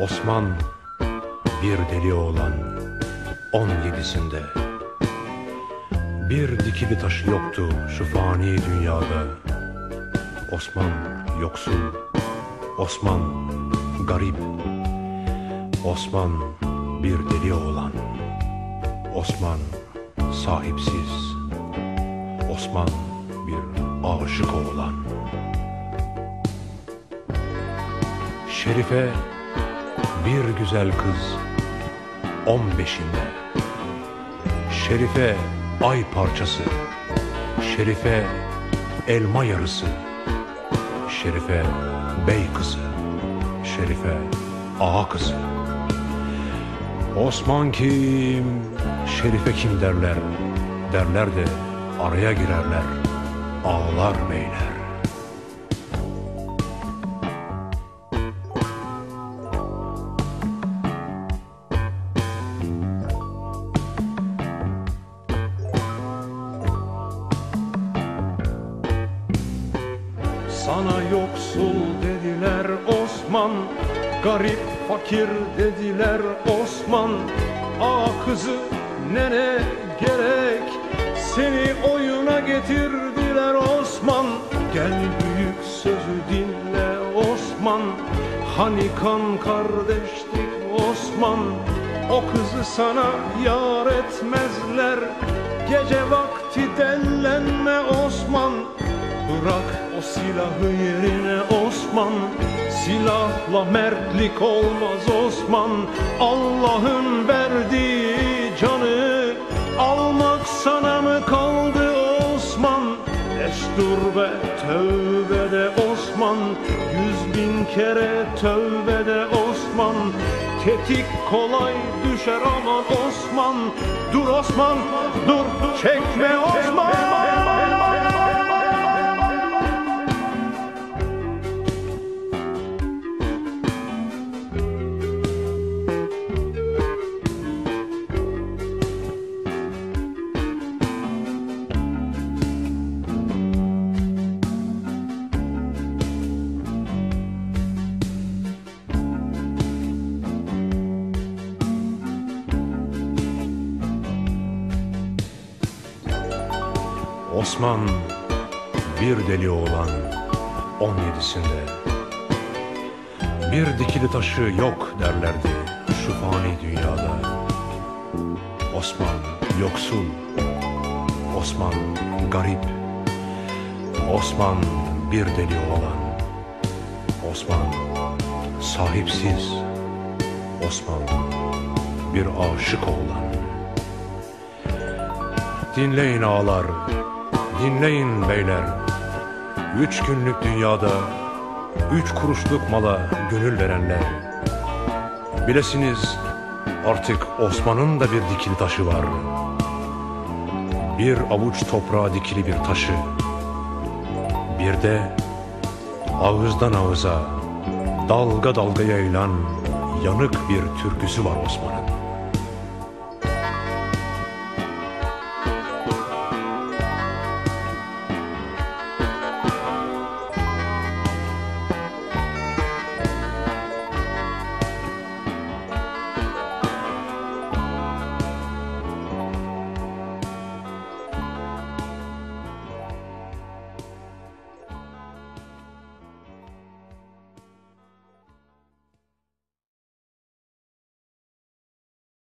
Osman bir deli oğlan on yedisinde. Bir dikili taşı yoktu şu fani dünyada. Osman yoksul, Osman garip. Osman bir deli oğlan Osman sahipsiz. Osman bir aşık oğlan. Şerife bir güzel kız on beşinde. Şerife ay parçası. Şerife elma yarısı. Şerife bey kızı. Şerife ağa kızı. Osman kim Şerife kim derler? Derler de araya girerler. Ağlar beyler Sana yoksul dediler Osman Garip fakir dediler Osman. Ağa kızı nene gerek Seni oyuna getirdiler Osman. Gel büyük sözü dinle Osman Hani kan kardeştik Osman. O kızı sana yar etmezler Gece vakti dellenme Osman. Bırak silahı yerine Osman Silahla mertlik olmaz Osman. Allah'ın verdiği canı Almak sana mı kaldı Osman? Destur ve tövbe de Osman Yüz bin kere tövbe de Osman. Tetik kolay düşer aman Osman Dur Osman dur çekme Osman Osman bir deli oğlan on yedisinde. Bir dikili taşı yok derlerdi şu fani dünyada. Osman yoksul, Osman garip Osman bir deli oğlan Osman sahipsiz Osman bir aşık oğlan. Dinleyin ağalar, dinleyin beyler. Üç günlük dünyada, üç kuruşluk mala gönül verenler. Bilesiniz artık Osman'ın da bir dikili taşı var. Bir avuç toprağa dikili bir taşı. Bir de ağızdan ağıza, dalga dalga yayılan yanık bir türküsü var Osman'ın.